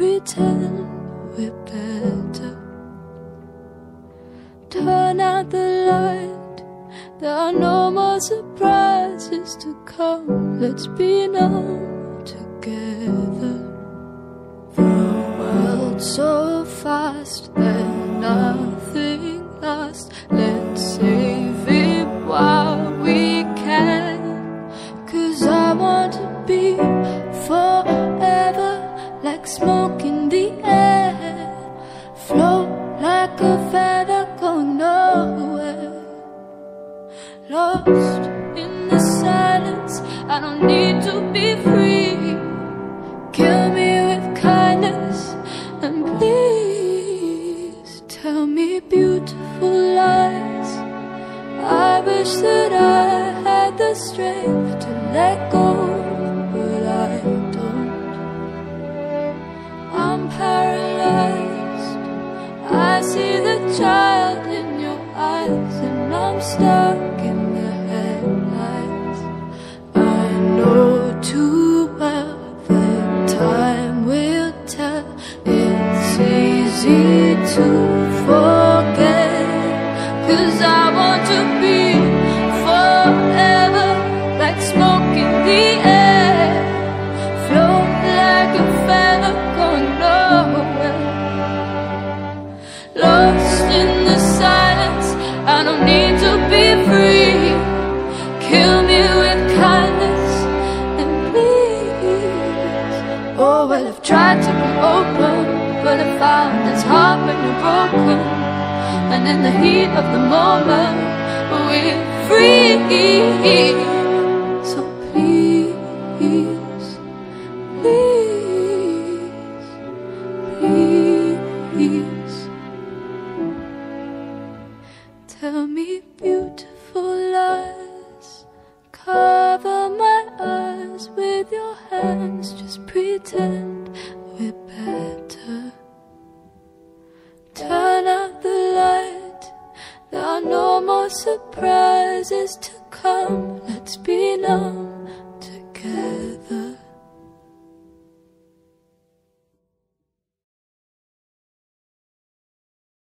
pretend we're better. Turn out the light, there are no more surprises to come. Let's be numb together. The world so fast, smoke in the air. Float like a feather, go nowhere. Lost in the silence, I don't need to be free. Kill me with kindness and please tell me beautiful lies. I wish that I had the strength to let go, need to be free. Kill me with kindness and please. Oh, well, I've tried to be open, but I found it's hard when you're broken. And in the heat of the moment, we're free. So please, please, please. Hands. Just pretend we're better. Turn out the light. There are no more surprises to come. Let's be numb